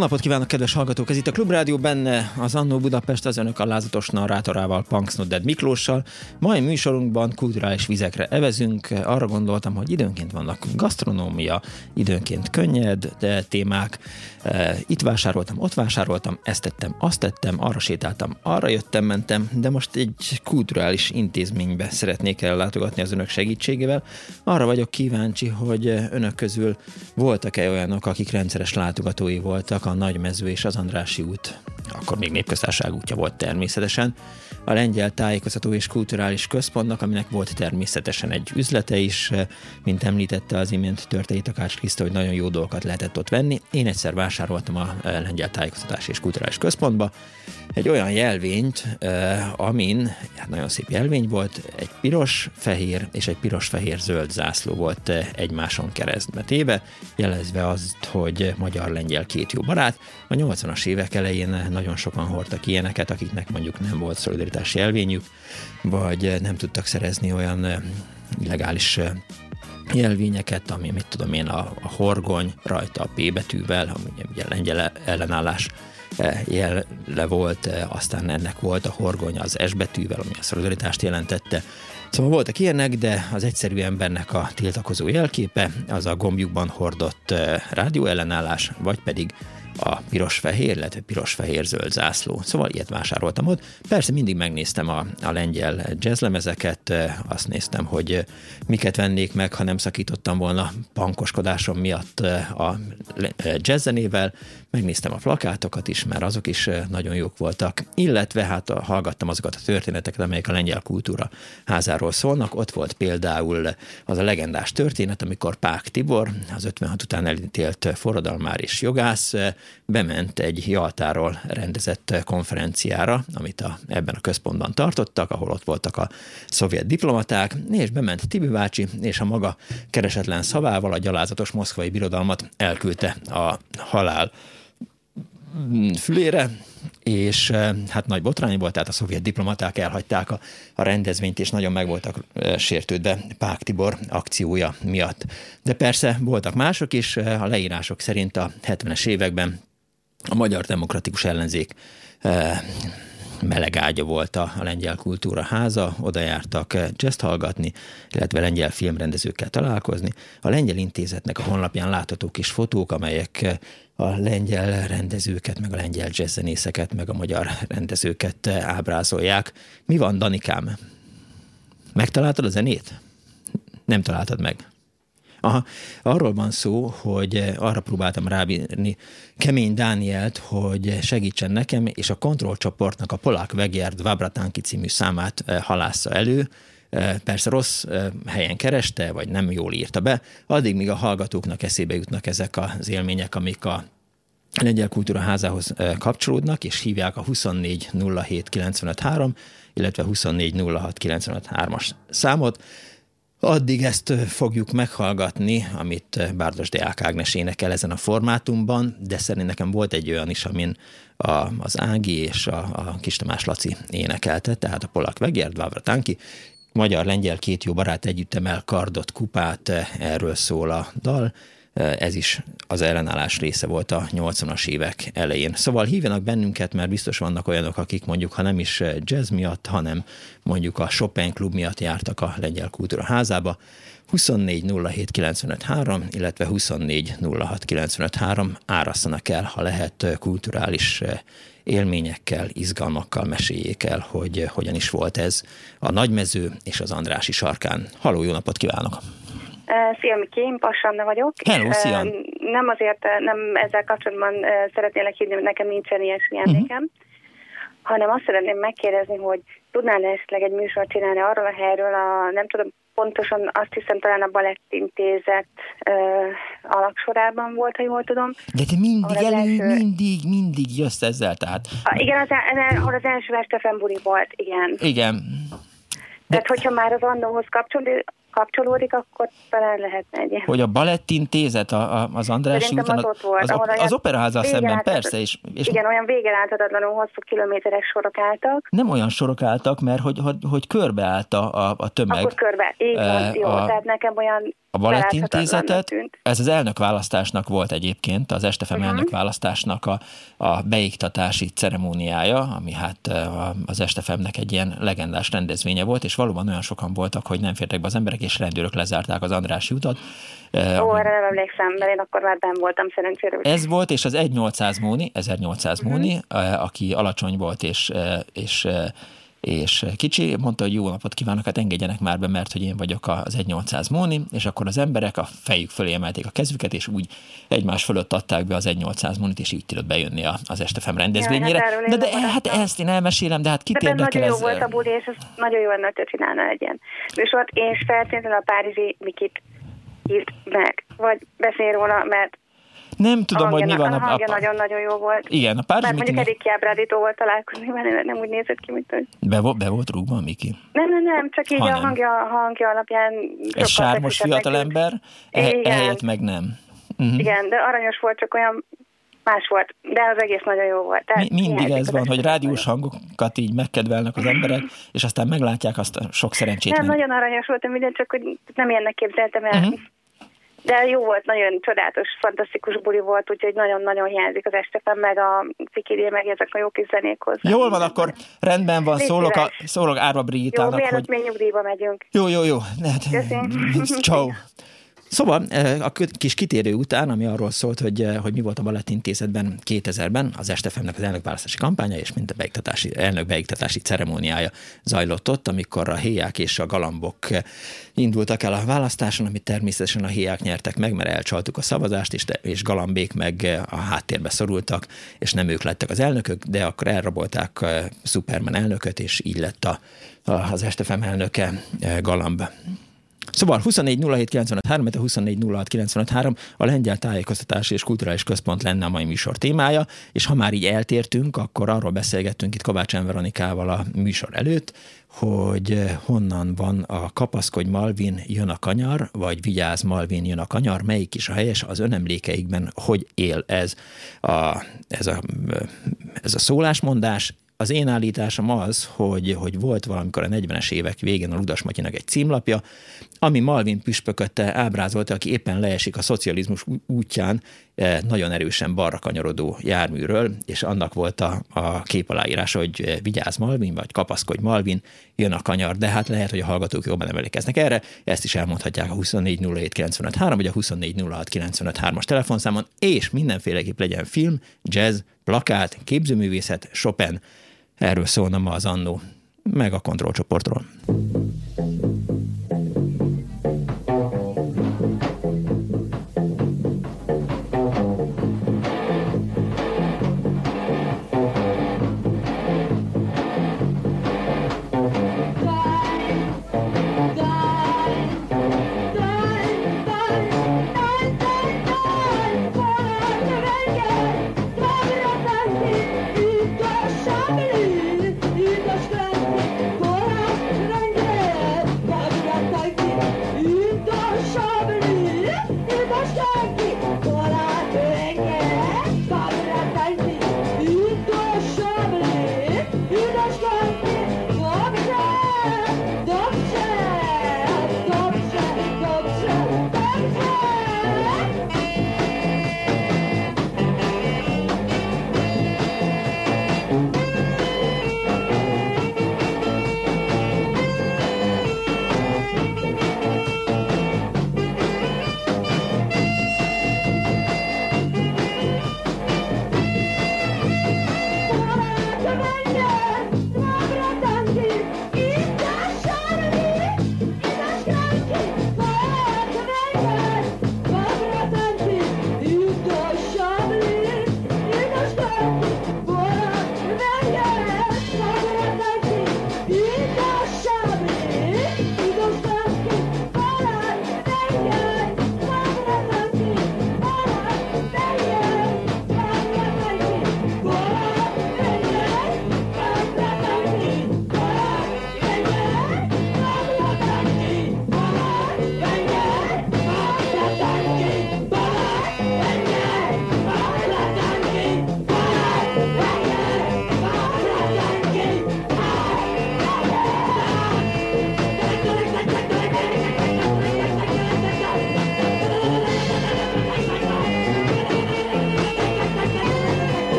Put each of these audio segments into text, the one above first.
Napot kívánok, kedves hallgatók! Ez itt a Klubrádió benne az Annó Budapest az önök alázatos narrátorával, Punks Nodded Miklóssal. Mai műsorunkban kulturális vizekre evezünk. Arra gondoltam, hogy időnként vannak gasztronómia, időnként könnyed de témák. E, itt vásároltam, ott vásároltam, ezt tettem, azt tettem, arra sétáltam, arra jöttem, mentem, de most egy kulturális intézménybe szeretnék ellátogatni az önök segítségével. Arra vagyok kíváncsi, hogy önök közül voltak-e olyanok, akik rendszeres látogatói voltak a Nagymező és az Andrási út, akkor még népköztárság útja volt természetesen, a Lengyel Tájékoztató és Kulturális Központnak, aminek volt természetesen egy üzlete is, mint említette az imént Törtei Takács Kriszta, hogy nagyon jó dolgokat lehetett ott venni. Én egyszer vásároltam a Lengyel Tájékoztatás és Kulturális Központba, egy olyan jelvényt, amin, hát nagyon szép jelvény volt, egy piros, fehér és egy piros-fehér-zöld zászló volt egymáson keresztbe téve, jelezve azt, hogy magyar-lengyel két jó barát. A 80-as évek elején nagyon sokan hordtak ilyeneket, akiknek mondjuk nem volt szolidaritási jelvényük, vagy nem tudtak szerezni olyan illegális jelvényeket, ami mit tudom én, a, a horgony rajta a P betűvel, ami ugye lengyel ellenállás jelle volt, aztán ennek volt a horgony az S betűvel, ami a szolidaritást jelentette. Szóval voltak ilyenek, de az egyszerű embernek a tiltakozó jelképe az a gombjukban hordott rádióellenállás, vagy pedig a piros-fehér, illetve piros-fehér-zöld zászló. Szóval ilyet vásároltam ott. Persze mindig megnéztem a, a lengyel jazzlemezeket, azt néztem, hogy miket vennék meg, ha nem szakítottam volna pankoskodásom miatt a jazzzenével. Megnéztem a plakátokat is, mert azok is nagyon jók voltak. Illetve hát hallgattam azokat a történeteket, amelyek a lengyel kultúra házáról szólnak. Ott volt például az a legendás történet, amikor Pák Tibor, az 56 után elítélt forradalmár és jogász, bement egy Jaltáról rendezett konferenciára, amit a, ebben a központban tartottak, ahol ott voltak a szovjet diplomaták, és bement Tibi bácsi, és a maga keresetlen szavával a gyalázatos moszkvai birodalmat elküldte a halál fülére, és eh, hát nagy botrány volt, tehát a szovjet diplomaták elhagyták a, a rendezvényt, és nagyon meg voltak eh, sértődve Pák Tibor akciója miatt. De persze voltak mások is, eh, a leírások szerint a 70-es években a Magyar Demokratikus Ellenzék meleg ágya volt a, Lengyel Kultúra Háza, oda jártak jazz hallgatni, illetve lengyel filmrendezőkkel találkozni. A Lengyel Intézetnek a honlapján láthatók is fotók, amelyek a lengyel rendezőket, meg a lengyel jazzzenészeket, meg a magyar rendezőket ábrázolják. Mi van, Danikám? Megtaláltad a zenét? Nem találtad meg. Aha, arról van szó, hogy arra próbáltam rábírni Kemény Dánielt, hogy segítsen nekem, és a kontrollcsoportnak a Polák Vegerd Vabratánki című számát eh, halásza elő, eh, persze rossz eh, helyen kereste, vagy nem jól írta be, addig, míg a hallgatóknak eszébe jutnak ezek az élmények, amik a Lengyel Kultúra Házához kapcsolódnak, és hívják a 24 07 95 3, illetve 24 06 95 3-as számot. Addig ezt fogjuk meghallgatni, amit Bárdos Deák Ágnes énekel ezen a formátumban, de szerint nekem volt egy olyan is, amin a, az Ági és a, a Kis Tamás Laci énekelte, tehát a Polak Vegerd, Vávra Tánki, magyar-lengyel két jó barát együtt emel kardot, kupát, erről szól a dal. Ez is az ellenállás része volt a 80-as évek elején. Szóval hívjanak bennünket, mert biztos vannak olyanok, akik mondjuk, ha nem is jazz miatt, hanem mondjuk a Chopin klub miatt jártak a Lengyel Kultúra házába. 24 07 illetve 24 06 árasszanak el, ha lehet kulturális élményekkel, izgalmakkal meséljék el, hogy hogyan is volt ez a Nagymező és az Andrási sarkán. Haló, jó napot kívánok! Szia, Miki, Passanna vagyok. Hello, szia. Nem azért, nem ezzel kapcsolatban szeretnélek hívni, hogy nekem nincsen ilyen emlékem, uh-huh. hanem azt szeretném megkérdezni, hogy tudnál esetleg egy műsort csinálni arról a helyről, a, nem tudom, pontosan azt hiszem talán a Balettintézet uh, alaksorában volt, ha jól tudom. De te mindig elő, első... mindig, mindig jössz ezzel, tehát... A, igen, az, ahol az első este volt, igen. Igen. De... Tehát, hogyha már az annóhoz kapcsolódik, kapcsolódik, akkor talán lehetne egy Hogy a Balettintézet a, a, az Andrási úton, az, ott volt, az, az, az operaházzal szemben, persze. És, és igen, olyan végeláthatatlanul hosszú kilométeres sorok álltak. Nem olyan sorok álltak, mert hogy, hogy, hogy körbeállt a, a, a tömeg. Akkor körbe, így van, e, jó, a, tehát nekem olyan a Balettintézetet, ez az elnökválasztásnak volt egyébként, az Estefem uh-huh. elnökválasztásnak a, a beiktatási ceremóniája, ami hát az Estefemnek egy ilyen legendás rendezvénye volt, és valóban olyan sokan voltak, hogy nem fértek be az emberek, és rendőrök lezárták az Andrási utat. Ó, erre nem emlékszem, mert én akkor már nem voltam szerencsére. Ez volt, és az 1800 Móni, 1800 uh-huh. Móni, aki alacsony volt, és, és és kicsi, mondta, hogy jó napot kívánok, hát engedjenek már be, mert hogy én vagyok az 1800 Móni, és akkor az emberek a fejük fölé emelték a kezüket, és úgy egymás fölött adták be az 1800 Mónit, és így tudott bejönni az Estefem rendezvényére. Ja, hát de, de, hát ezt én elmesélem, de hát kit de érdekel nagyon jó volt a buli, és ez nagyon jó lenne, hogy csinálna egy ilyen műsort, és feltétlenül a Párizsi Mikit írt meg, vagy beszél róla, mert nem tudom, a hogy mi van. A, a hangja nagyon-nagyon jó volt. Igen, a pár Mert mondjuk eddig kiábrándító volt találkozni mert nem úgy nézett ki, mint hogy... Be, be volt rúgva a Miki? Nem, nem, nem, csak így ha a hangja, hangja alapján... Egy sármos fiatalember, e- ehelyett meg nem. Uh-huh. Igen, de aranyos volt, csak olyan más volt, de az egész nagyon jó volt. Tehát Mi, mindig ez van, hogy rádiós hangokat így megkedvelnek az emberek, és aztán meglátják azt a sok szerencsét. Nem, nagyon aranyos volt, minden csak hogy nem ilyennek képzeltem el. Uh-huh. De jó volt, nagyon csodálatos, fantasztikus buli volt, úgyhogy nagyon-nagyon hiányzik az estepen, meg a cikidé, meg ezek a jó kis zenék hozzá. Jól van, akkor rendben van, szólok, a, szólok Árva Brigitának, jó, hogy... Jó, még nyugdíjba megyünk. Jó, jó, jó. Ciao. Szóval a kis kitérő után, ami arról szólt, hogy, hogy mi volt a Balettintézetben 2000-ben, az Estefemnek az elnökválasztási kampánya, és mint a beiktatási, elnök beiktatási ceremóniája zajlott ott, amikor a héják és a galambok indultak el a választáson, amit természetesen a héják nyertek meg, mert elcsaltuk a szavazást, és, és galambék meg a háttérbe szorultak, és nem ők lettek az elnökök, de akkor elrabolták Superman elnököt, és így lett a, az Estefem elnöke Galamb Szóval 24 07 a 24 a Lengyel Tájékoztatási és Kulturális Központ lenne a mai műsor témája, és ha már így eltértünk, akkor arról beszélgettünk itt Kovács Enveronikával a műsor előtt, hogy honnan van a kapaszkodj Malvin jön a kanyar, vagy vigyáz Malvin jön a kanyar, melyik is a helyes, az önemlékeikben hogy él ez a, ez a, ez a szólásmondás, az én állításom az, hogy, hogy volt valamikor a 40-es évek végén a Ludas Matyinak egy címlapja, ami Malvin püspököt ábrázolta, aki éppen leesik a szocializmus útján eh, nagyon erősen balra kanyarodó járműről, és annak volt a, a kép aláírása, hogy eh, vigyázz Malvin, vagy kapaszkodj Malvin, jön a kanyar, de hát lehet, hogy a hallgatók jobban emlékeznek erre, ezt is elmondhatják a 2407953 vagy a 2406953-as telefonszámon, és mindenféleképp legyen film, jazz, plakát, képzőművészet, Chopin, Erről szólna ma az annó, meg a kontrollcsoportról.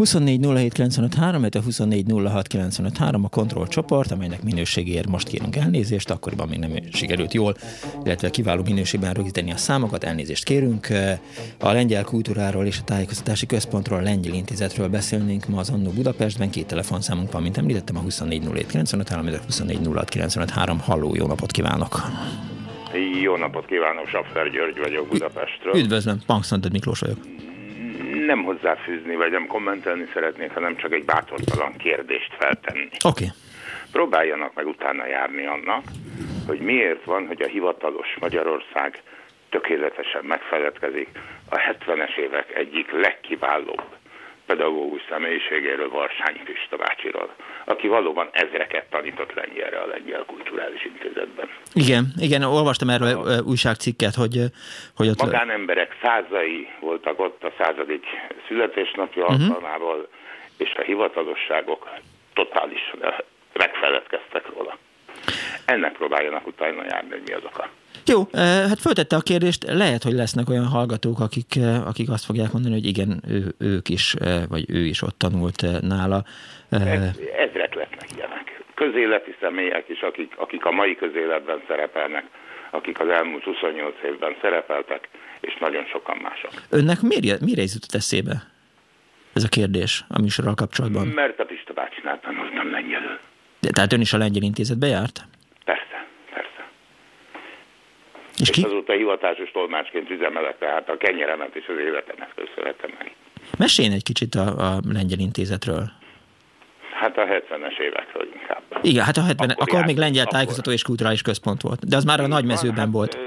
24 07 24 a kontroll csoport, amelynek minőségéért most kérünk elnézést, akkoriban még nem sikerült jól, illetve kiváló minőségben rögzíteni a számokat, elnézést kérünk. A lengyel kultúráról és a tájékoztatási központról, a lengyel intézetről beszélnénk ma az Annó Budapestben, két telefonszámunk van, mint említettem, a 24 07 24 Halló, jó napot kívánok! Jó napot kívánok, Sapfer György vagyok Budapestről. Üdvözlöm, Pankszantad Miklós vagyok nem hozzáfűzni, vagy nem kommentelni szeretnék, hanem csak egy bátortalan kérdést feltenni. Oké. Okay. Próbáljanak meg utána járni annak, hogy miért van, hogy a hivatalos Magyarország tökéletesen megfeledkezik a 70-es évek egyik legkiválóbb pedagógus személyiségéről, Varsányi Pista bácsiról, aki valóban ezreket tanított lengyelre a Lengyel Kulturális Intézetben. Igen, igen, olvastam erről a, újságcikket, hogy, hogy ott... Magánemberek százai voltak ott a századik születésnapja uh-huh. alkalmával, és a hivatalosságok totálisan megfeledkeztek róla. Ennek próbáljanak utána járni, hogy mi az oka. Jó, hát föltette a kérdést, lehet, hogy lesznek olyan hallgatók, akik, akik azt fogják mondani, hogy igen, ő, ők is, vagy ő is ott tanult nála. Ilyenek. Közéleti személyek is, akik, akik a mai közéletben szerepelnek, akik az elmúlt 28 évben szerepeltek, és nagyon sokan mások. Önnek mire, mire jutott eszébe ez a kérdés a műsorral kapcsolatban? Mert a Pista bácsinál tanultam lengyelül. De, tehát ön is a lengyel intézetbe járt? És, és ki? azóta hivatásos tolmácsként üzemelek, tehát a kenyeremet és az életemet köszönhetem meg. Meséljen egy kicsit a, a lengyel intézetről. Hát a 70-es évekről inkább. Igen, hát a 70 akkor, akkor még lengyel akkor. tájékoztató és kulturális központ volt. De az már a nagymezőben hát, volt.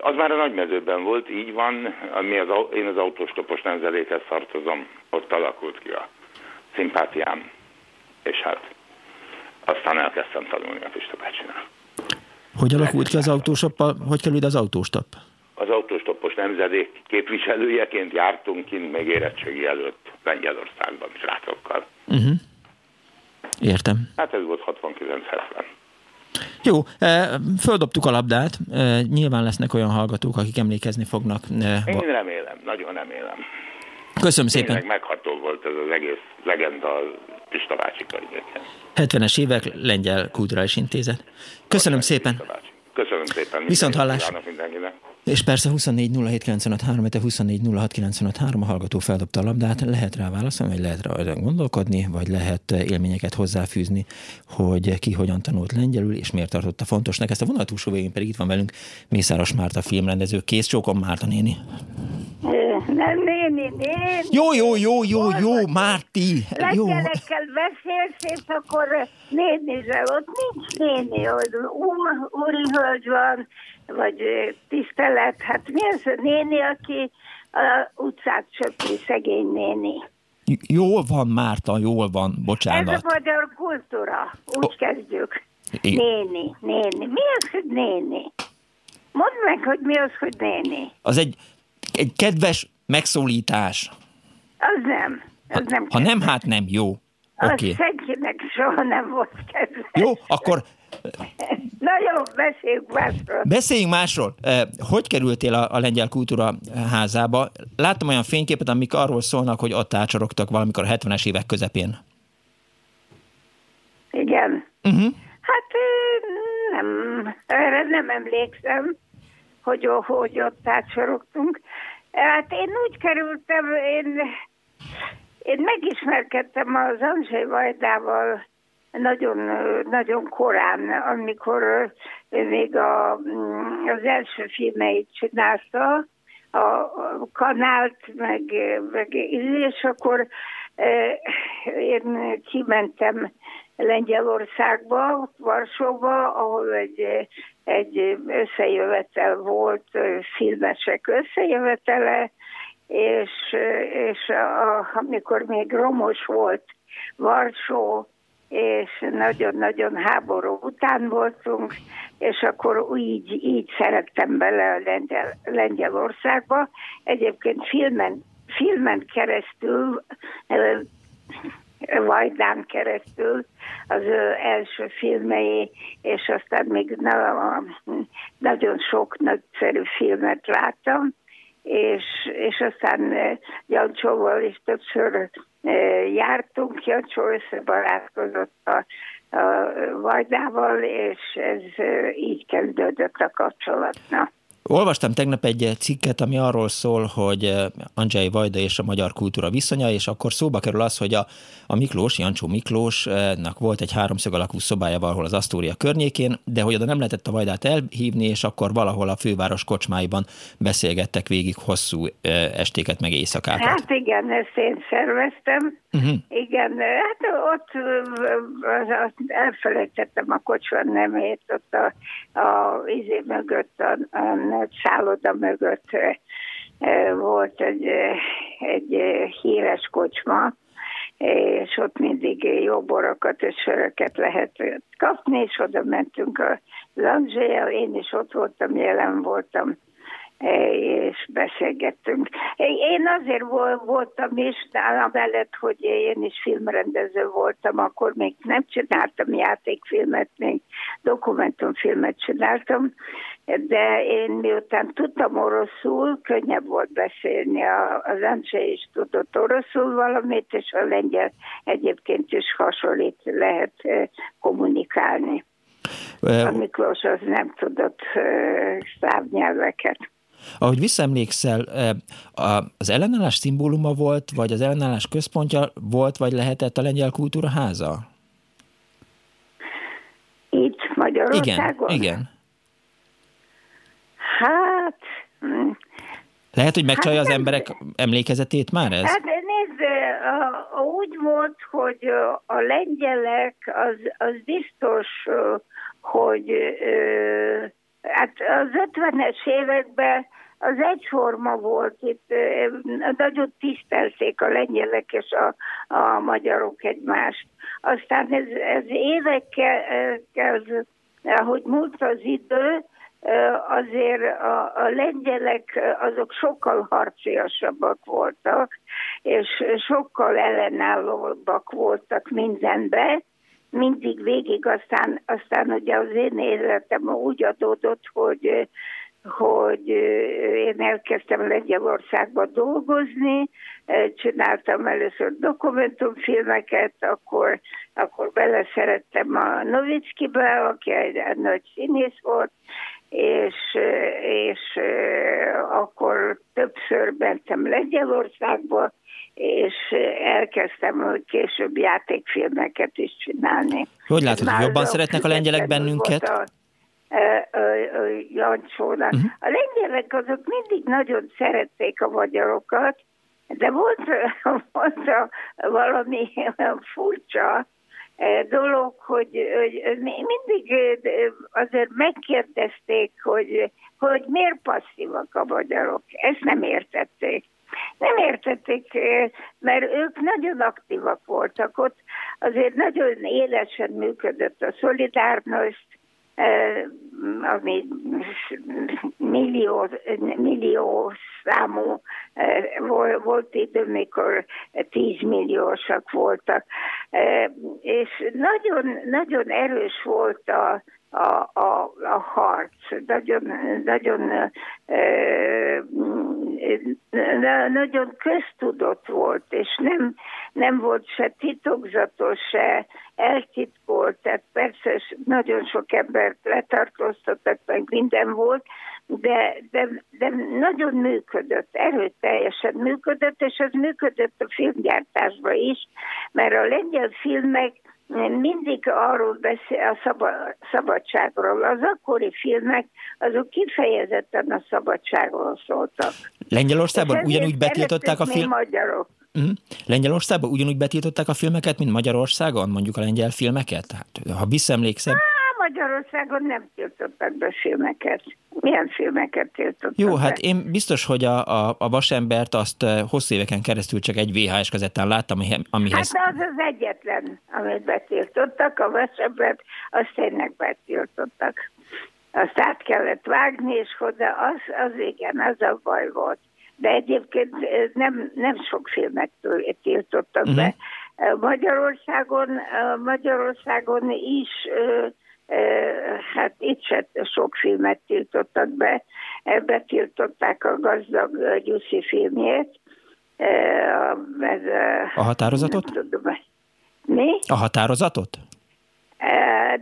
Az már a nagymezőben volt, így van. Ami az, én az autóstopos nemzedékhez tartozom, ott alakult ki a szimpátiám. És hát aztán elkezdtem tanulni a Pista bácsinál. Hogy alakult ki az autóstoppal? Hogy kerül ide az autóstopp? Az autóstoppos nemzedék képviselőjeként jártunk kint még érettségi előtt Lengyelországban srácokkal. Uh-huh. Értem. Hát ez volt 69-70. Jó, eh, földobtuk a labdát, eh, nyilván lesznek olyan hallgatók, akik emlékezni fognak. Én remélem, nagyon remélem. Köszönöm szépen. Tényleg megható volt ez az egész legenda Pista bácsi 70-es évek, Lengyel Kulturális Intézet. Köszönöm szépen. Köszönöm szépen. Viszont hallás. És persze 24 07 a hallgató feldobta a labdát, lehet rá válaszolni, vagy lehet rá gondolkodni, vagy lehet élményeket hozzáfűzni, hogy ki hogyan tanult lengyelül, és miért tartotta fontosnak. Ezt a vonal túlsó végén pedig itt van velünk Mészáros Márta filmrendező. Kész csókom Márta néni. Nem néni, néni. Jó, jó, jó, jó, jó, Márti. Lengyelekkel beszélsz, és akkor nénizel, ott nincs néni, hogy úr, úri hölgy van, vagy tisztelet. Hát mi az a néni, aki a utcát söpri, szegény néni? Jól van, Márta, jól van, bocsánat. Ez a magyar kultúra, úgy oh. kezdjük. Én... Néni, néni. Mi az, hogy néni? Mondd meg, hogy mi az, hogy néni. Az egy, egy kedves megszólítás. Az nem. Az ha, nem ha nem, hát nem, jó. Az okay. senkinek soha nem volt kedves. Jó, akkor Na jó, beszéljünk másról. Beszéljünk másról. Hogy kerültél a, a Lengyel Kultúra házába? Láttam olyan fényképet, amik arról szólnak, hogy ott ácsorogtak valamikor a 70-es évek közepén. Igen. Uh-huh. Hát nem, erre nem emlékszem, hogy, hogy ott ácsorogtunk. Hát én úgy kerültem, én, én megismerkedtem az Andrzej Vajdával nagyon, nagyon korán, amikor még a, az első filmeit csinálta, a kanált, meg, meg és akkor én kimentem Lengyelországba, Varsóba, ahol egy, egy összejövetel volt, filmesek összejövetele, és, és a, amikor még romos volt Varsó, és nagyon-nagyon háború után voltunk, és akkor így, így szerettem bele a Lengyel, Lengyelországba. Egyébként filmen, filmen keresztül, Vajdán keresztül az ő első filmei, és aztán még na, nagyon sok nagyszerű filmet láttam, és, és aztán Jancsóval is többször jártunk, Jancsó összebarátkozott a, a Vajdával, és ez így kezdődött a kapcsolatnak. Olvastam tegnap egy cikket, ami arról szól, hogy eh, Andrzej Vajda és a magyar kultúra viszonya, és akkor szóba kerül az, hogy a, a Miklós, Jancsó Miklósnak volt egy háromszög alakú szobája valahol az Asztória környékén, de hogy oda nem lehetett a Vajdát elhívni, és akkor valahol a főváros kocsmáiban beszélgettek végig hosszú eh, estéket, meg éjszakákat. Hát igen, ezt én szerveztem. Uh-huh. Igen, hát ott elfelejtettem a kocsma nemét, ott a, a izé mögött, a, a szálloda mögött volt egy, egy híres kocsma, és ott mindig jó borokat és söröket lehet kapni, és oda mentünk a Lanzséjel, én is ott voltam, jelen voltam és beszélgettünk. Én azért voltam is, mellett, hogy én is filmrendező voltam, akkor még nem csináltam játékfilmet, még dokumentumfilmet csináltam, de én miután tudtam oroszul, könnyebb volt beszélni, az Ancse is tudott oroszul valamit, és a lengyel egyébként is hasonlít, lehet eh, kommunikálni. A Miklós az nem tudott szávnyelveket. Ahogy visszaemlékszel, az ellenállás szimbóluma volt, vagy az ellenállás központja volt, vagy lehetett a lengyel kultúra háza? Itt Magyarországon? Igen, igen. Hát... Hm. Lehet, hogy megcsalja hát, az emberek emlékezetét már ez? Hát nézd, úgy volt, hogy a lengyelek az, az biztos, hogy hát az 50-es években az egyforma volt, itt nagyon tisztelték a lengyelek és a, a magyarok egymást. Aztán ez, ez évekkel, ez, ahogy múlt az idő, azért a, a lengyelek azok sokkal harciasabbak voltak, és sokkal ellenállóbbak voltak mindenbe, mindig végig, aztán, aztán ugye az én életem úgy adódott, hogy hogy én elkezdtem Lengyelországba dolgozni, csináltam először dokumentumfilmeket, akkor, akkor beleszerettem a Novickibe, aki egy nagy színész volt, és, és akkor többször mentem Lengyelországba, és elkezdtem később játékfilmeket is csinálni. Hogy látod, hogy jobban szeretnek a lengyelek bennünket? A, a, a, a, uh-huh. a lengyelek azok mindig nagyon szerették a magyarokat, de volt, volt valami furcsa dolog, hogy, hogy mindig azért megkérdezték, hogy, hogy miért passzívak a magyarok. Ezt nem értették. Nem értették, mert ők nagyon aktívak voltak ott, azért nagyon élesen működött a szolidárnost, ami millió, millió számú volt idő, mikor tízmilliósak voltak. És nagyon, nagyon erős volt a, a, a, a harc. Nagyon, nagyon, nagyon köztudott volt, és nem, nem volt se titokzatos, se eltitkolt, tehát persze nagyon sok embert letartóztattak, meg minden volt, de, de, de nagyon működött, erőteljesen működött, és ez működött a filmgyártásban is, mert a lengyel filmek mindig arról beszél a szaba, szabadságról. Az akkori filmek azok kifejezetten a szabadságról szóltak. Lengyelországban ugyanúgy betiltották a film... magyarok. Uh-huh. Lengyelországban ugyanúgy betiltották a filmeket, mint Magyarországon, mondjuk a lengyel filmeket? Hát, ha visszaemlékszem... Magyarországon nem tiltottak be filmeket. Milyen filmeket tiltottak Jó, be? hát én biztos, hogy a, a, a vasembert azt hosszú éveken keresztül csak egy VHS kazettán láttam, amihez... Hát az az egyetlen, amit betiltottak, a vasembert, azt tényleg betiltottak. Azt át kellett vágni, és hozzá az, az igen, az a baj volt. De egyébként nem, nem sok filmet tiltottak uh-huh. be. Mhm. Magyarországon, Magyarországon is hát itt se sok filmet tiltottak be, tiltották a gazdag Gyuszi filmjét, ez, a határozatot? Tudom. Mi? A határozatot?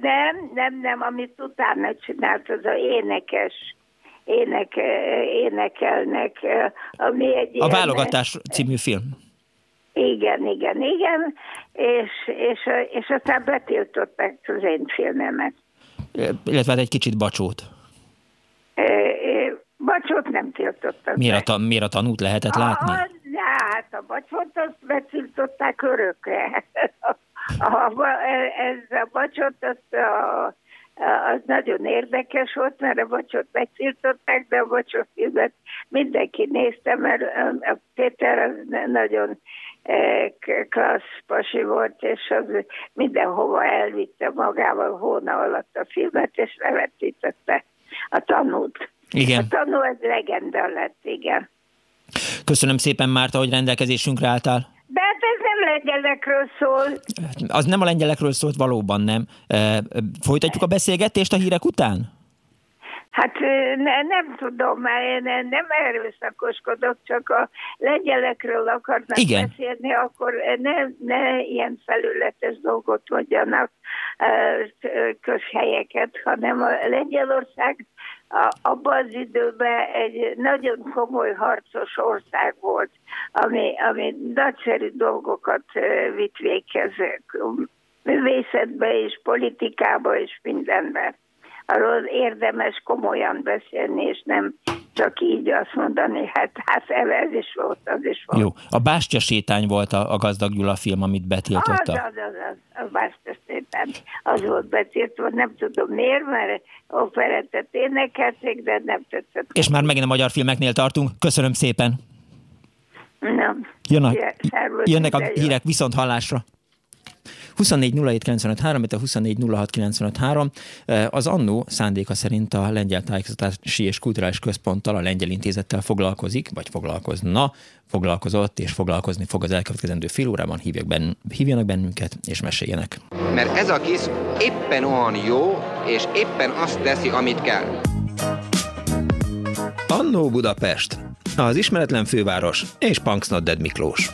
Nem, nem, nem, amit utána csinált, az a énekes, ének, énekelnek, ami egy A Válogatás című film. Igen, igen, igen, és, és, és aztán betiltották az én filmemet. Illetve hát egy kicsit bacsót. Bacsót nem tiltottak. Miért a, miért a tanút lehetett látni? A, hát a bacsót azt betiltották örökre. A, ez a bacsot, az, a, az nagyon érdekes volt, mert a bacsot megtiltották, de a bacsot filmet mindenki nézte, mert a Péter az nagyon klassz pasi volt, és az mindenhova elvitte magával hóna alatt a filmet, és levetítette a tanút. Igen. A tanú az legenda lett, igen. Köszönöm szépen, Márta, hogy rendelkezésünkre álltál. De hát ez nem lengyelekről szól. Az nem a lengyelekről szólt, valóban nem. Folytatjuk a beszélgetést a hírek után? Hát ne, nem tudom, mert én nem erőszakoskodok, csak a lengyelekről akarnak Igen. beszélni, akkor ne, ne ilyen felületes dolgot mondjanak közhelyeket, hanem a Lengyelország abban az időben egy nagyon komoly harcos ország volt, ami, ami nagyszerű dolgokat vitt véghez művészetbe és politikába és mindenben. Arról érdemes komolyan beszélni, és nem csak így azt mondani, hát, hát ez is volt, az is volt. Jó, a Bástya sétány volt a, a Gazdag Gyula film, amit betiltotta. Az, az, az, az, a Bástya sétány, az volt betiltva, nem tudom miért, mert operettet énekelték, de nem tetszett. És már megint a magyar filmeknél tartunk. Köszönöm szépen. Nem. Jön a, jönnek a hírek viszont hallásra. 24 illetve 24 Az annó szándéka szerint a Lengyel Tájékoztatási és Kulturális Központtal, a Lengyel Intézettel foglalkozik, vagy foglalkozna, foglalkozott és foglalkozni fog az elkövetkezendő fél órában. Hívják benn, hívjanak bennünket és meséljenek. Mert ez a kis éppen olyan jó, és éppen azt teszi, amit kell. Annó Budapest, az ismeretlen főváros és Punksnodded Miklós.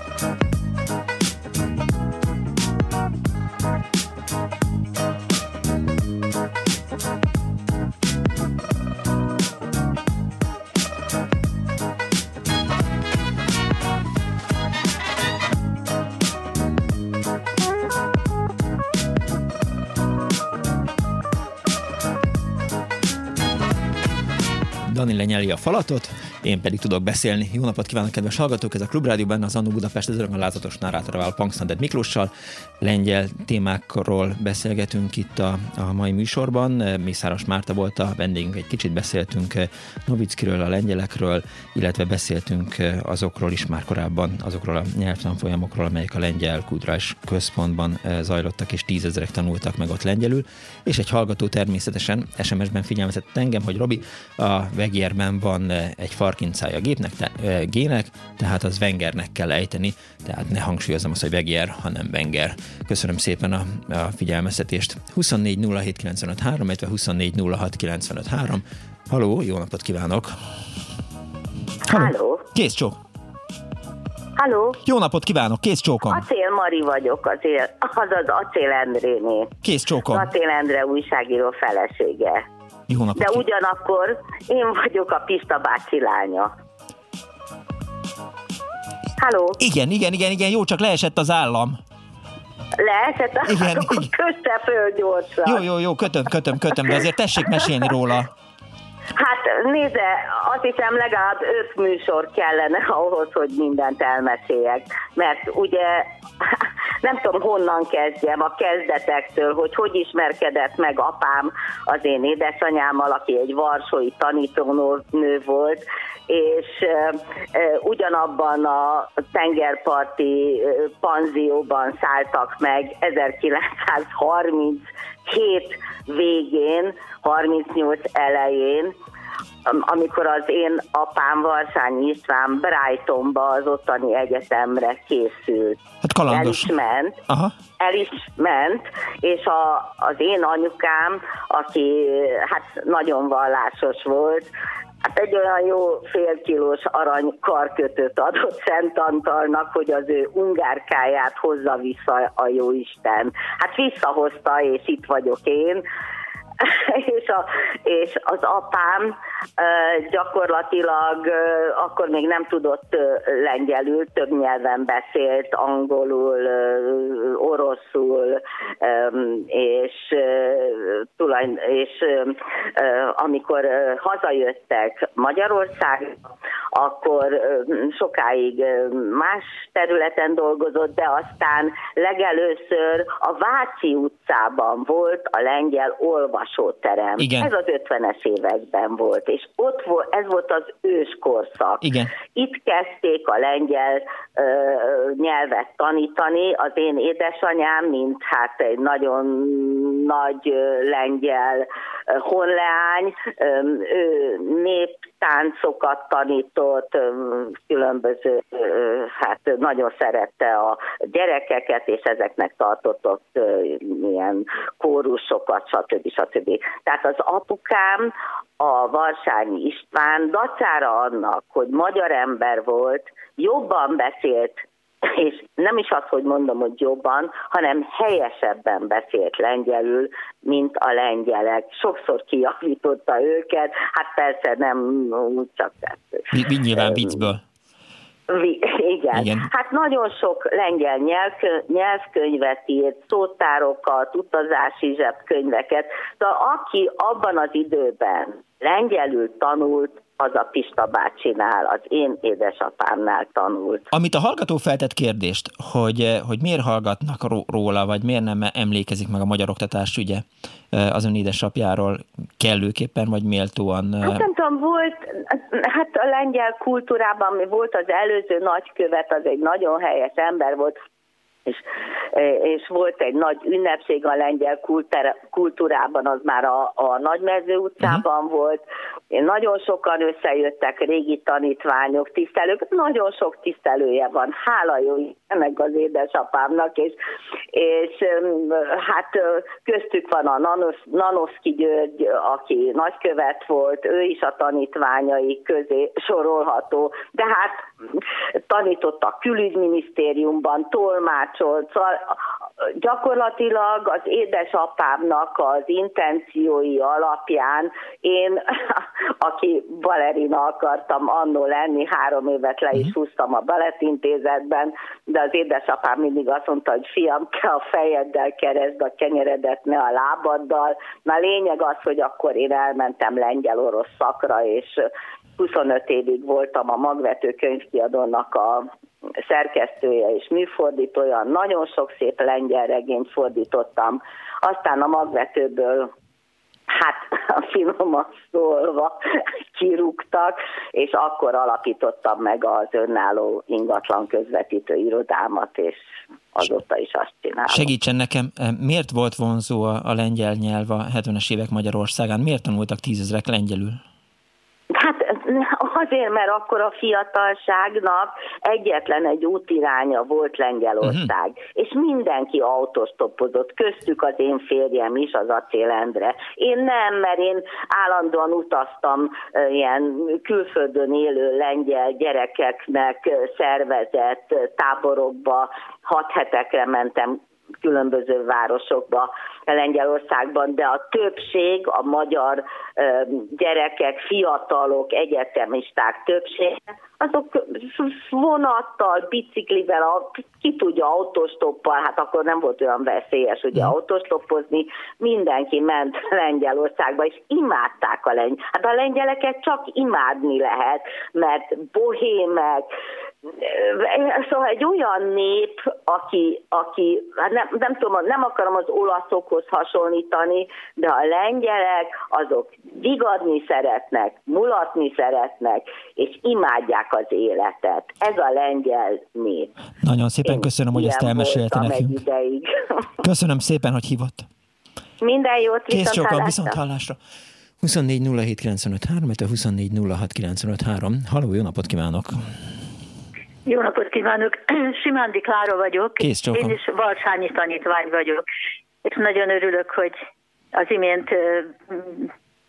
Dani lenyeli a falatot, én pedig tudok beszélni. Jó napot kívánok, kedves hallgatók! Ez a Klubrádióban az Annó Budapest, ez a lázatos narrátorával, Punksnaded Miklóssal. Lengyel témákról beszélgetünk itt a, a mai műsorban. Mészáros Márta volt a vendégünk, egy kicsit beszéltünk Novickiről, a lengyelekről, illetve beszéltünk azokról is már korábban, azokról a nyelvtanfolyamokról, amelyek a Lengyel Kulturális Központban zajlottak, és tízezerek tanultak meg ott lengyelül. És egy hallgató természetesen SMS-ben figyelmeztetett engem, hogy Robi, a Vegérben van egy farkincája gépnek, te, gének, tehát az Wengernek kell ejteni, tehát ne hangsúlyozom azt, hogy Vegier, hanem Wenger. Köszönöm szépen a, a figyelmeztetést. 24 07 illetve 24 06 Haló, jó napot kívánok! Halló! Kész csók! Halló! Jó napot kívánok, kész csókom! Acél Mari vagyok, azért, azaz Acél Endréné. Kész csókom! Acél Endre újságíró felesége. Jó napot De ugyanakkor én vagyok a Pista bácsi lánya. Halló? Igen, igen, igen, igen, jó, csak leesett az állam. Leesett az igen, állam? Igen. Kösse föl gyorsan. Jó, jó, jó, kötöm, kötöm, kötöm, de azért tessék mesélni róla. Hát nézze, azt hiszem legalább öt műsor kellene ahhoz, hogy mindent elmeséljek. Mert ugye nem tudom honnan kezdjem, a kezdetektől, hogy hogy ismerkedett meg apám az én édesanyámmal, aki egy varsói tanítónő volt, és ugyanabban a tengerparti panzióban szálltak meg 1937 végén, 38 elején, amikor az én apám Varsányi István Brightonba az ottani egyetemre készült. Hát kalandos. El is ment, Aha. el is ment, és a, az én anyukám, aki hát nagyon vallásos volt, Hát egy olyan jó félkilós arany karkötőt adott Szent Antalnak, hogy az ő ungárkáját hozza vissza a Jóisten. Hát visszahozta, és itt vagyok én. és, a, és az apám gyakorlatilag akkor még nem tudott lengyelül, több nyelven beszélt, angolul, oroszul, és, és amikor hazajöttek Magyarország, akkor sokáig más területen dolgozott, de aztán legelőször a Váci utcában volt a lengyel olvasóterem. Igen. Ez az 50-es években volt, és ott volt, ez volt az őskorszak. Igen. Itt kezdték a lengyel ö, nyelvet tanítani. Az én édesanyám, mint hát egy nagyon nagy ö, lengyel ö, honleány, ö, ő néptáncokat tanított, ö, különböző, ö, hát nagyon szerette a gyerekeket, és ezeknek tartott ott ö, ilyen kórusokat, stb. stb. Tehát az apukám a Varsányi István dacára annak, hogy magyar ember volt, jobban beszélt, és nem is az, hogy mondom, hogy jobban, hanem helyesebben beszélt lengyelül, mint a lengyelek. Sokszor kiavította őket, hát persze nem úgy csak tett. Mi, mi nyilván viccből. Igen. Igen. Hát nagyon sok lengyel nyelv, nyelvkönyvet írt, szótárokat, utazási zsebkönyveket. Szóval aki abban az időben lengyelül tanult, az a Pista bácsinál, az én édesapámnál tanult. Amit a hallgató feltett kérdést, hogy, hogy miért hallgatnak róla, vagy miért nem emlékezik meg a magyar oktatás ügye az ön édesapjáról kellőképpen, vagy méltóan? Hát nem tudom, volt, hát a lengyel kultúrában volt az előző nagykövet, az egy nagyon helyes ember volt, és, és volt egy nagy ünnepség a lengyel kultúrában, az már a, a Nagymező utcában uh-huh. volt. Nagyon sokan összejöttek, régi tanítványok, tisztelők, nagyon sok tisztelője van, hála jó ennek az édesapámnak, és, és hát köztük van a Nanos, Nanoszki György, aki nagykövet volt, ő is a tanítványai közé sorolható, de hát tanított a külügyminisztériumban, tolmácsolt, szóval gyakorlatilag az édesapámnak az intenciói alapján én, aki balerina akartam annó lenni, három évet le is mhm. húztam a balettintézetben, de az édesapám mindig azt mondta, hogy fiam, te a fejeddel keresd a kenyeredet, ne a lábaddal. Na lényeg az, hogy akkor én elmentem lengyel-orosz szakra, és 25 évig voltam a magvető könyvkiadónak a szerkesztője és műfordítója, nagyon sok szép lengyel regényt fordítottam, aztán a magvetőből hát finoman szólva kirúgtak, és akkor alapítottam meg az önálló ingatlan közvetítő irodámat, és azóta is azt csinálom. Segítsen nekem, miért volt vonzó a lengyel nyelv a 70-es évek Magyarországán? Miért tanultak tízezrek lengyelül? Hát azért, mert akkor a fiatalságnak egyetlen egy útiránya volt Lengyelország, uh-huh. és mindenki autostopozott, köztük az én férjem is, az Acél Endre. Én nem, mert én állandóan utaztam ilyen külföldön élő lengyel gyerekeknek szervezett táborokba, hat hetekre mentem különböző városokba Lengyelországban, de a többség, a magyar gyerekek, fiatalok, egyetemisták többsége, azok vonattal, biciklivel, ki tudja autostoppal, hát akkor nem volt olyan veszélyes ugye mhm. autostoppozni, mindenki ment Lengyelországba, és imádták a lengyel. Hát a lengyeleket csak imádni lehet, mert bohémek, Szóval egy olyan nép, aki, aki hát nem, nem tudom, nem akarom az olaszokhoz hasonlítani, de a lengyelek azok vigadni szeretnek, mulatni szeretnek, és imádják az életet. Ez a lengyel nép. Nagyon szépen Én köszönöm, hogy ezt elmesélte nekünk. Ideig. Köszönöm szépen, hogy hívott. Minden jót, Kész sokkal, viszont hallásra. 24 07 95 3, 24 06 95 3. Halló, jó napot kívánok! Jó napot kívánok! Simándi Klára vagyok. Kész Én is Valsányi tanítvány vagyok. És nagyon örülök, hogy az imént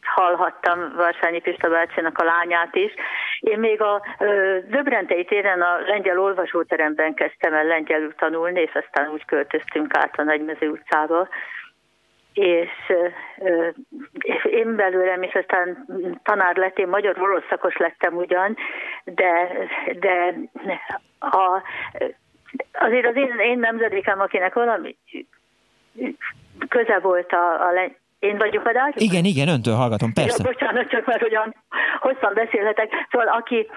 hallhattam Varsányi Pista bácsinak a lányát is. Én még a Döbrentei téren a lengyel olvasóteremben kezdtem el lengyelül tanulni, és aztán úgy költöztünk át a Nagymező utcába és én belőlem, és aztán tanár lettem, magyar-orosz szakos lettem ugyan, de, de a, azért az én, én nemzedékem, akinek valami köze volt a, a én vagyok a dátum? Igen, igen, öntől hallgatom, persze. Ja, bocsánat, csak mert hogyan hosszan beszélhetek. Szóval aki,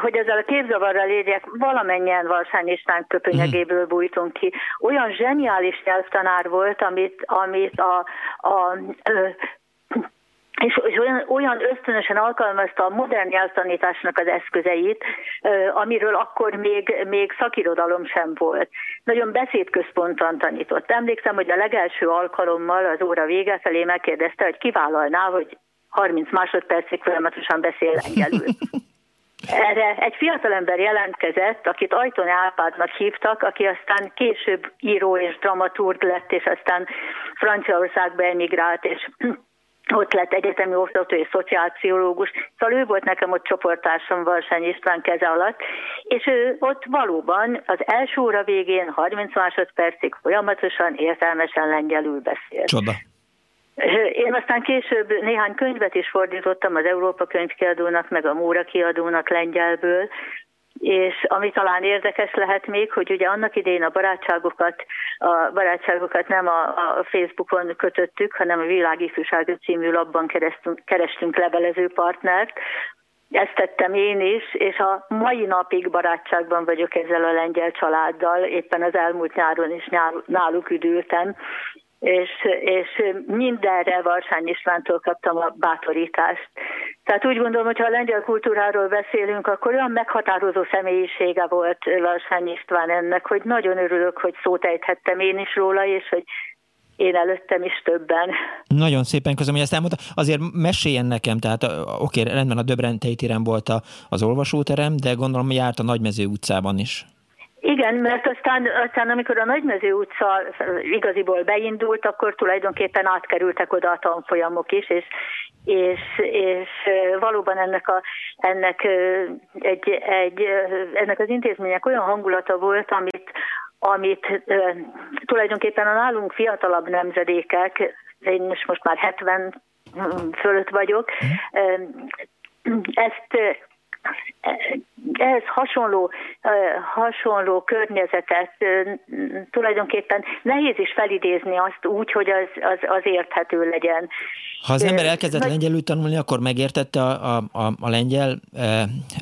hogy ezzel a képzavarral érjek, valamennyien Varsány István köpönyegéből bújtunk ki. Olyan zseniális nyelvtanár volt, amit, amit a, a, a és, és olyan, olyan ösztönösen alkalmazta a modern nyelvtanításnak az eszközeit, amiről akkor még, még szakirodalom sem volt. Nagyon beszédközpontan tanított. Emlékszem, hogy a legelső alkalommal az óra vége felé megkérdezte, hogy kivállalná, hogy 30 másodpercig folyamatosan beszél lengyelül. Erre egy fiatalember jelentkezett, akit Ajton Árpádnak hívtak, aki aztán később író és dramaturg lett, és aztán Franciaországba emigrált, és ott lett egyetemi oktató és szociálpszichológus, szóval ő volt nekem ott csoportársam Varsány István keze alatt, és ő ott valóban az első óra végén 30 másodpercig folyamatosan értelmesen lengyelül beszélt. Csoda. Én aztán később néhány könyvet is fordítottam az Európa könyvkiadónak, meg a Móra kiadónak lengyelből, és ami talán érdekes lehet még, hogy ugye annak idején a barátságokat, a barátságokat nem a, a Facebookon kötöttük, hanem a Világifűság című labban kerestünk, kerestünk levelező partnert, ezt tettem én is, és a mai napig barátságban vagyok ezzel a lengyel családdal, éppen az elmúlt nyáron is náluk üdültem, és, és mindenre Varsány Istvántól kaptam a bátorítást. Tehát úgy gondolom, hogy ha a lengyel kultúráról beszélünk, akkor olyan meghatározó személyisége volt Varsány István ennek, hogy nagyon örülök, hogy szót ejthettem én is róla, és hogy én előttem is többen. Nagyon szépen köszönöm, hogy ezt elmondta. Azért meséljen nekem, tehát oké, rendben a Döbrentei téren volt az olvasóterem, de gondolom járt a Nagymező utcában is. Igen, mert aztán, aztán amikor a Nagymező utca igaziból beindult, akkor tulajdonképpen átkerültek oda a tanfolyamok is, és, és, és valóban ennek, a, ennek, egy, egy, ennek az intézmények olyan hangulata volt, amit, amit tulajdonképpen a nálunk fiatalabb nemzedékek, én most, most már 70 fölött vagyok, mhm. ezt ehhez hasonló, hasonló környezetet tulajdonképpen nehéz is felidézni azt úgy, hogy az, az, az érthető legyen. Ha az ember elkezdett Nagy... lengyelül tanulni, akkor megértette a, a, a lengyel,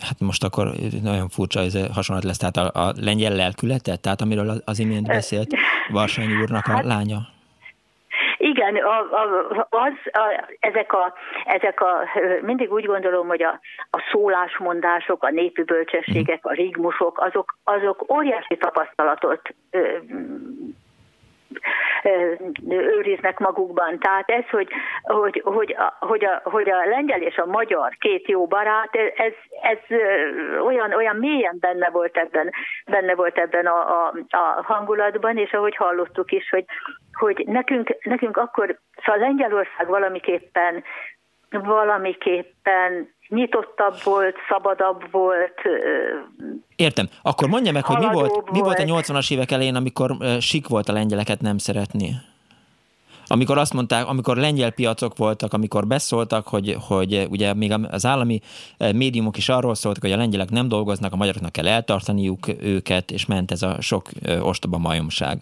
hát most akkor nagyon furcsa ez hasonlat lesz, tehát a, a lengyel lelkületet, tehát amiről az imént beszélt Varsányi úrnak a hát, lánya? Igen, a, a, az, a, ezek, a, ezek a, mindig úgy gondolom, hogy a, a szólásmondások, a népi bölcsességek, a rigmusok, azok, azok óriási tapasztalatot őriznek magukban. Tehát ez, hogy, hogy, hogy, a, hogy, a, hogy a lengyel és a magyar két jó barát, ez, ez olyan, olyan mélyen benne volt ebben, benne volt ebben a, a, a hangulatban, és ahogy hallottuk is, hogy, hogy nekünk, nekünk akkor, szóval Lengyelország valamiképpen valamiképpen nyitottabb volt, szabadabb volt. Értem. Akkor mondja meg, hogy mi volt, volt. mi volt a 80-as évek elején, amikor sik volt a lengyeleket nem szeretni? Amikor azt mondták, amikor lengyel piacok voltak, amikor beszóltak, hogy, hogy ugye még az állami médiumok is arról szóltak, hogy a lengyelek nem dolgoznak, a magyaroknak kell eltartaniuk őket, és ment ez a sok ostoba majomság.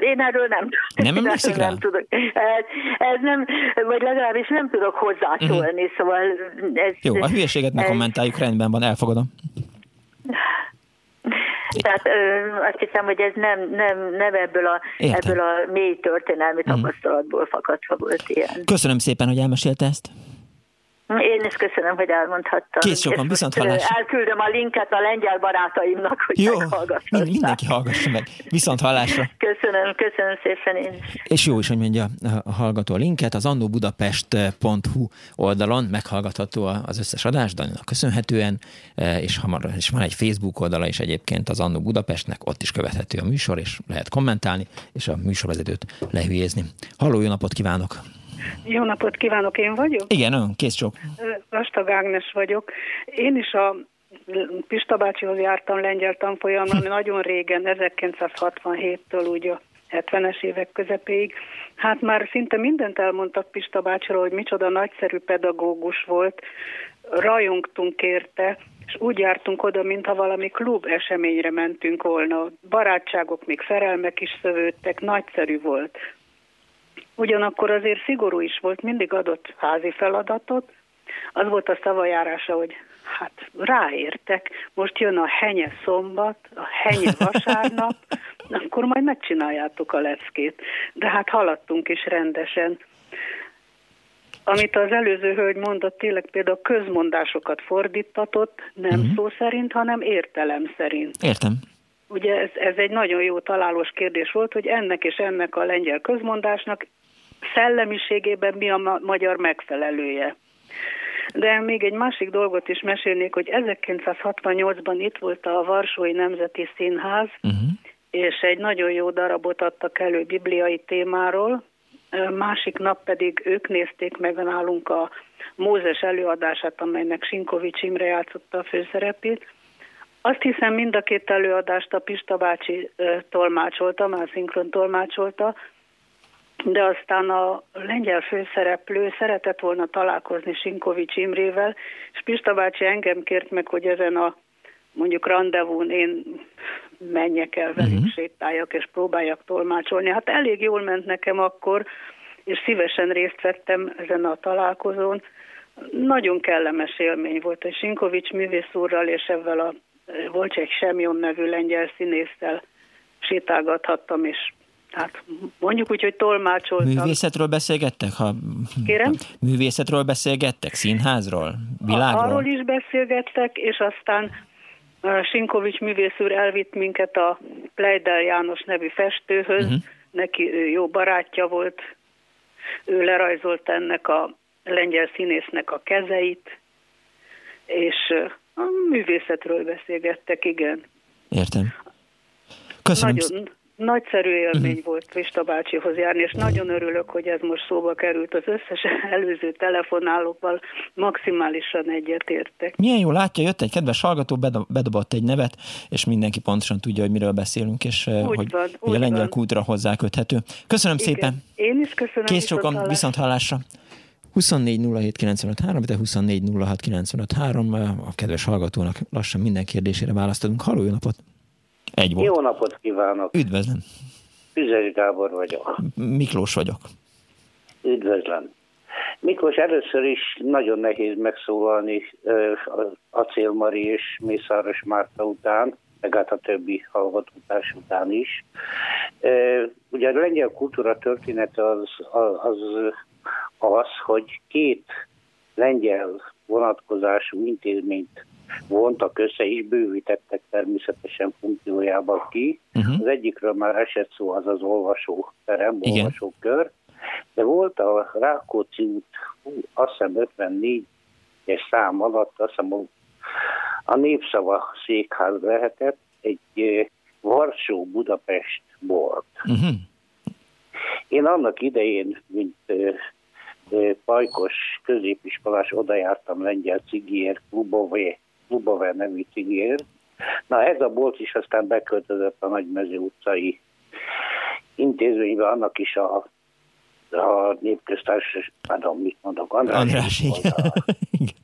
Én erről nem Nem emlékszik rá? Nem tudok. Ez, ez nem, vagy legalábbis nem tudok hozzászólni, uh-huh. szóval... Ez, Jó, a hülyeséget ne kommentáljuk, rendben van, elfogadom. Tehát ö, azt hiszem, hogy ez nem, nem, nem ebből, a, ebből a mély történelmi mhm. tapasztalatból fakadva volt ilyen. Köszönöm szépen, hogy elmesélte ezt. Én is köszönöm, hogy elmondhattam. Kész sokan, viszont hallásra. Elküldöm a linket a lengyel barátaimnak, hogy Jó, mindenki hallgassa meg. Viszont hallásra. Köszönöm, köszönöm szépen én is. És jó is, hogy mondja a hallgató a linket, az annóbudapest.hu oldalon meghallgatható az összes adás, Daninak köszönhetően, és, hamar, és van egy Facebook oldala is egyébként az Annó Budapestnek, ott is követhető a műsor, és lehet kommentálni, és a műsorvezetőt lehülyézni. Halló, jó napot kívánok! Jó napot kívánok, én vagyok? Igen, ön, kész csak. Vastag Ágnes vagyok. Én is a Pista bácsihoz jártam lengyel tanfolyamon nagyon régen, 1967-től úgy a 70-es évek közepéig. Hát már szinte mindent elmondtak Pista bácsiról, hogy micsoda nagyszerű pedagógus volt, rajongtunk érte, és úgy jártunk oda, mintha valami klub eseményre mentünk volna. Barátságok, még szerelmek is szövődtek, nagyszerű volt. Ugyanakkor azért szigorú is volt, mindig adott házi feladatot. Az volt a szavajárása, hogy hát ráértek, most jön a henye szombat, a henye vasárnap, akkor majd megcsináljátok a leckét. De hát haladtunk is rendesen. Amit az előző hölgy mondott, tényleg például közmondásokat fordítatott, nem uh-huh. szó szerint, hanem értelem szerint. Értem. Ugye ez, ez egy nagyon jó találós kérdés volt, hogy ennek és ennek a lengyel közmondásnak szellemiségében mi a ma- magyar megfelelője. De még egy másik dolgot is mesélnék, hogy 1968-ban itt volt a Varsói Nemzeti Színház, uh-huh. és egy nagyon jó darabot adtak elő bibliai témáról, másik nap pedig ők nézték meg nálunk a Mózes előadását, amelynek Sinkovics Imre játszotta a főszerepét. Azt hiszem mind a két előadást a Pista bácsi tolmácsolta, már szinkron tolmácsolta, de aztán a lengyel főszereplő szeretett volna találkozni Sinkovics Imrével, és Pista bácsi engem kért meg, hogy ezen a mondjuk rendezvún én menjek el velük, uh-huh. sétáljak és próbáljak tolmácsolni. Hát elég jól ment nekem akkor, és szívesen részt vettem ezen a találkozón. Nagyon kellemes élmény volt, hogy Sinkovics művész úrral és ezzel a volt egy Semjon nevű lengyel színésszel sétálgathattam, és Hát mondjuk úgy, hogy tolmácsoltam. Művészetről beszélgettek? Ha... Kérem? Művészetről beszélgettek? Színházról? Világról? Arról is beszélgettek, és aztán Sinkovics művész úr elvitt minket a Plejdel János nevű festőhöz, uh-huh. neki ő jó barátja volt, ő lerajzolt ennek a lengyel színésznek a kezeit, és a művészetről beszélgettek, igen. Értem. Köszönöm. Nagyon, Nagyszerű élmény uh-huh. volt Krista bácsihoz járni, és nagyon örülök, hogy ez most szóba került. Az összes előző telefonálókkal maximálisan egyetértek. Milyen jó látja, jött egy kedves hallgató, bedobott egy nevet, és mindenki pontosan tudja, hogy miről beszélünk, és úgy hogy, van, hogy a lengyel kultúra hozzáköthető. Köszönöm Igen. szépen! Én is köszönöm. Kész sokan, viszont hallásra! 24 de 24 a kedves hallgatónak lassan minden kérdésére választodunk. Halló, jó napot! Egy volt. Jó napot kívánok! Üdvözlöm! Üzes Gábor vagyok. Miklós vagyok. Üdvözlöm. Miklós, először is nagyon nehéz megszólalni Acél Mari és Mészáros Márta után, meg hát a többi hallgatótárs után is. Ugye a lengyel kultúra története az, az, az, hogy két lengyel vonatkozású intézményt vontak össze, és bővítettek természetesen funkciójában ki. Uh-huh. Az egyikről már esett szó, az az olvasóterem, olvasókör, de volt a Rákóczi út, azt hiszem 54 es szám alatt, azt hiszem a Népszava székház lehetett, egy Varsó Budapest volt. Uh-huh. Én annak idején, mint pajkos középiskolás oda jártam lengyel cigiért klubové Lubove nevű cigér. Na ez a bolt is aztán beköltözött a Nagymező utcai intézménybe, annak is a, a népköztársaság, pardon, mit mondok, András. András, igen. igen.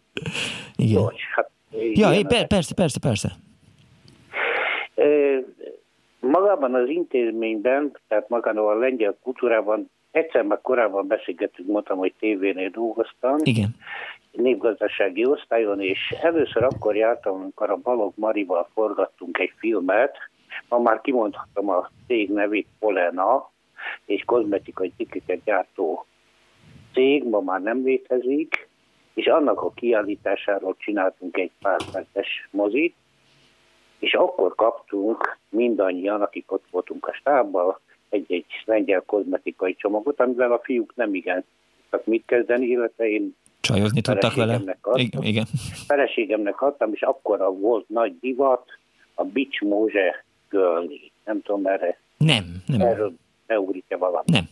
Jó, hát, ja, per, persze, persze, persze. Magában az intézményben, tehát magában a lengyel kultúrában egyszer már korábban beszélgettünk, mondtam, hogy tévénél dolgoztam. Igen népgazdasági osztályon, és először akkor jártam, amikor a Balog Marival forgattunk egy filmet, ma már kimondhatom a cég nevét Polena, és kozmetikai cikkeket gyártó cég, ma már nem létezik, és annak a kiállításáról csináltunk egy pár mozit, és akkor kaptunk mindannyian, akik ott voltunk a stábban, egy-egy lengyel kozmetikai csomagot, amivel a fiúk nem igen tudtak mit kezdeni, illetve én Csajozni tudtak vele? Adtam, igen. Feleségemnek adtam, és akkora volt nagy divat a Bics Mózse Girlie. Nem tudom, erre. Nem, nem. Erről beugrik-e valami? Nem.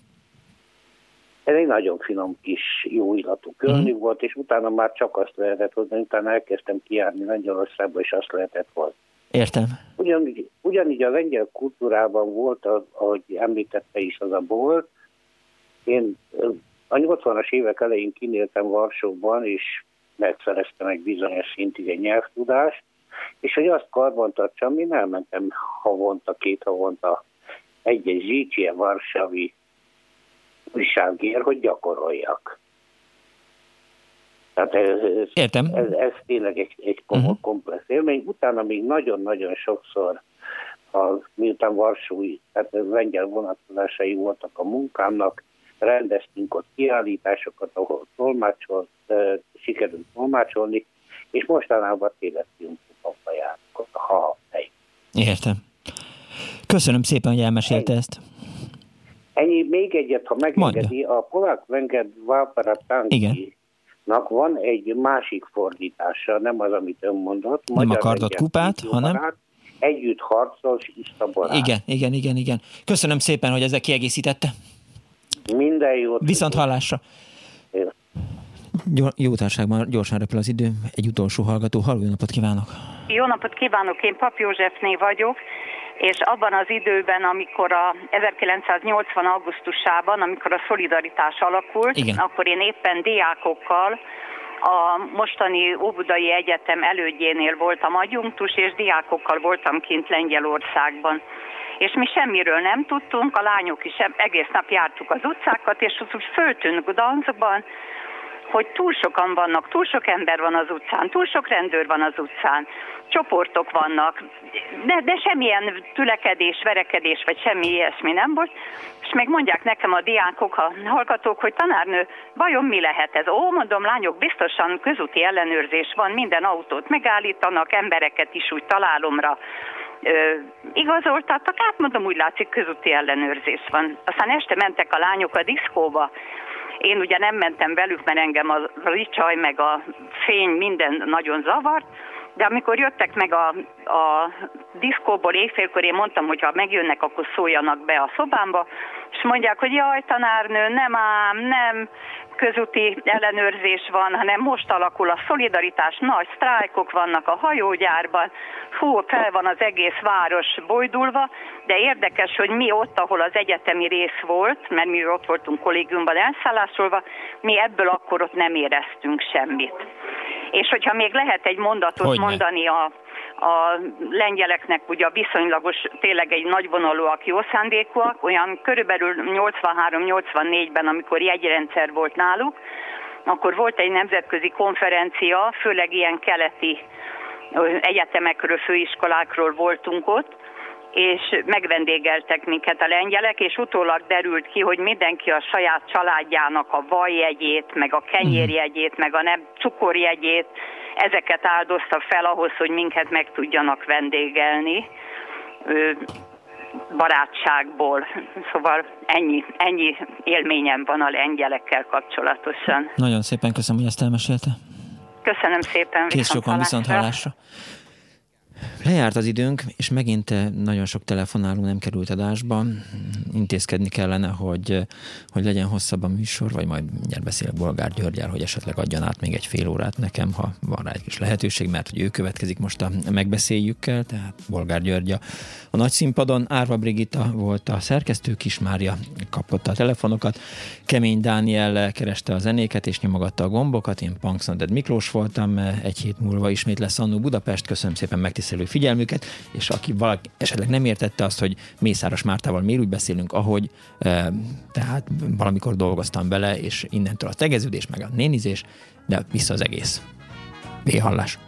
Ez egy nagyon finom kis, jó illatú kölni mm. volt, és utána már csak azt lehetett hozni, utána elkezdtem kijárni Lengyelországba, és azt lehetett hozni. Értem. Ugyanígy, ugyanígy a lengyel kultúrában volt, az, ahogy említette is, az a bol. Én a 80-as évek elején kinéltem Varsóban, és megszereztem egy bizonyos szintig egy nyelvtudást, és hogy azt karbantartsam, én elmentem havonta, két havonta egy-egy zsícsie varsavi újságír, hogy gyakoroljak. Tehát ez, ez, Értem. Ez, ez tényleg egy, egy komoly, uh-huh. komplex élmény. Utána még nagyon-nagyon sokszor, a, miután Varsói, tehát lengyel vonatkozásai voltak a munkámnak, rendeztünk ott kiállításokat, ahol tolmácsol, sikerült tolmácsolni, és mostanában tévedtünk papajákat, ha hely. Értem. Köszönöm szépen, hogy elmesélte ezt. Ennyi, még egyet, ha megengedi, a polák venged Vápara Tankinak van egy másik fordítása, nem az, amit ön mondott. Nem a kardot kupát, hanem... Barát, együtt harcol, Ista barát. Igen, igen, igen, igen. Köszönöm szépen, hogy ezzel kiegészítette. Minden jót. Viszont hallásra. Jó társágban gyorsan repül az idő. Egy utolsó hallgató. Halló, jó napot kívánok! Jó napot kívánok, én Pap Józsefné vagyok, és abban az időben, amikor a 1980. augusztusában, amikor a szolidaritás alakult, Igen. akkor én éppen diákokkal a mostani Óbudai Egyetem elődjénél voltam adjunktus, és diákokkal voltam kint Lengyelországban és mi semmiről nem tudtunk, a lányok is egész nap jártuk az utcákat, és úgy föltűnt Gdanskban, hogy túl sokan vannak, túl sok ember van az utcán, túl sok rendőr van az utcán, csoportok vannak, de, de semmilyen tülekedés, verekedés, vagy semmi ilyesmi nem volt, és meg mondják nekem a diákok, a hallgatók, hogy tanárnő, vajon mi lehet ez? Ó, mondom, lányok, biztosan közúti ellenőrzés van, minden autót megállítanak, embereket is úgy találomra igazoltattak, át mondom, úgy látszik közúti ellenőrzés van. Aztán este mentek a lányok a diszkóba, én ugye nem mentem velük, mert engem a ricsaj meg a fény minden nagyon zavart, de amikor jöttek meg a, a diszkóból éjfélkor, én mondtam, hogy ha megjönnek, akkor szóljanak be a szobámba, és mondják, hogy jaj, tanárnő, nem ám, nem, közúti ellenőrzés van, hanem most alakul a szolidaritás, nagy sztrájkok vannak a hajógyárban, fú, fel van az egész város bojdulva, de érdekes, hogy mi ott, ahol az egyetemi rész volt, mert mi ott voltunk kollégiumban elszállásolva, mi ebből akkor ott nem éreztünk semmit. És hogyha még lehet egy mondatot Hogyne. mondani a a lengyeleknek ugye viszonylagos, tényleg egy nagyvonalúak, jó szándékúak, olyan körülbelül 83-84-ben, amikor jegyrendszer volt náluk, akkor volt egy nemzetközi konferencia, főleg ilyen keleti egyetemekről, főiskolákról voltunk ott, és megvendégeltek minket a lengyelek, és utólag derült ki, hogy mindenki a saját családjának a vajjegyét, meg a kenyérjegyét, meg a nem cukorjegyét, ezeket áldozta fel ahhoz, hogy minket meg tudjanak vendégelni barátságból. Szóval ennyi, ennyi élményem van a lengyelekkel kapcsolatosan. Nagyon szépen köszönöm, hogy ezt elmesélte. Köszönöm szépen. Kész sokan viszont hallásra. Lejárt az időnk, és megint eh, nagyon sok telefonáló nem került adásba. Intézkedni kellene, hogy, eh, hogy legyen hosszabb a műsor, vagy majd mindjárt beszélek Bolgár Györgyel, hogy esetleg adjon át még egy fél órát nekem, ha van rá egy kis lehetőség, mert hogy ő következik most a megbeszéljükkel, tehát Bolgár György a nagy színpadon, Árva Brigitta volt a szerkesztő, Kismária kapott a telefonokat, Kemény Dániel kereste a zenéket és nyomogatta a gombokat, én Punksnoded Miklós voltam, egy hét múlva ismét lesz Annó Budapest, köszönöm szépen megtisztelő figyelmüket, és aki valaki esetleg nem értette azt, hogy Mészáros Mártával miért úgy beszélünk, ahogy tehát valamikor dolgoztam bele, és innentől a tegeződés, meg a nénizés, de vissza az egész. Véhallás.